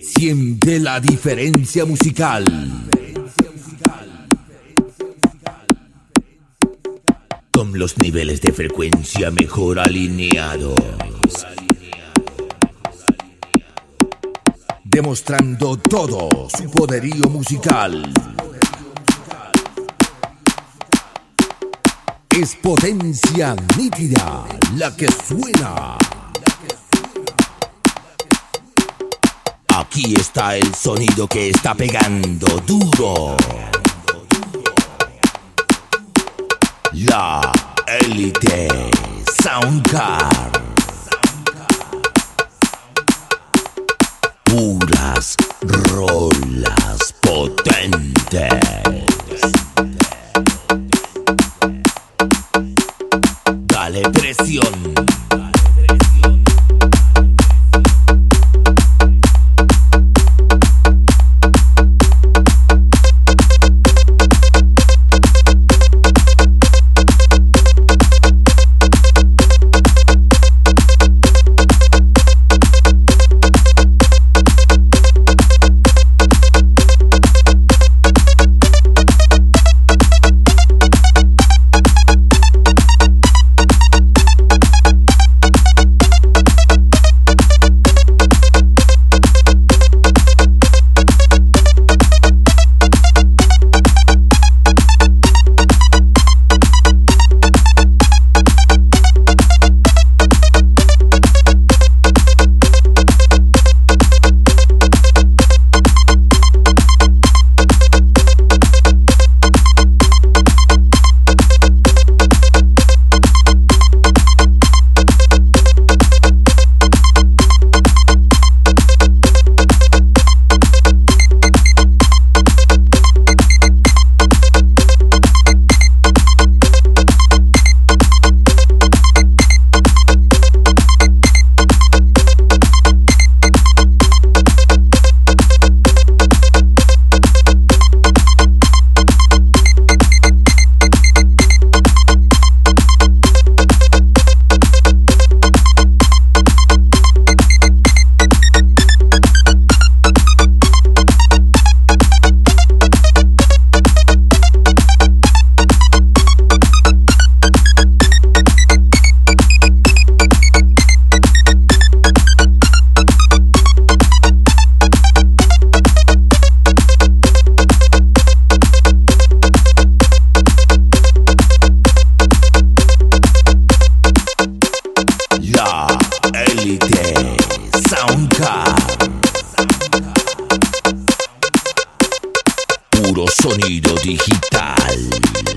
Siente la diferencia musical. Con los niveles de frecuencia mejor alineados. Demostrando todo su poderío musical. Es potencia nítida la que suena. Aquí está el sonido que está pegando duro. La Elite Soundcard. Puras rolas potentes. Puro sonido digital.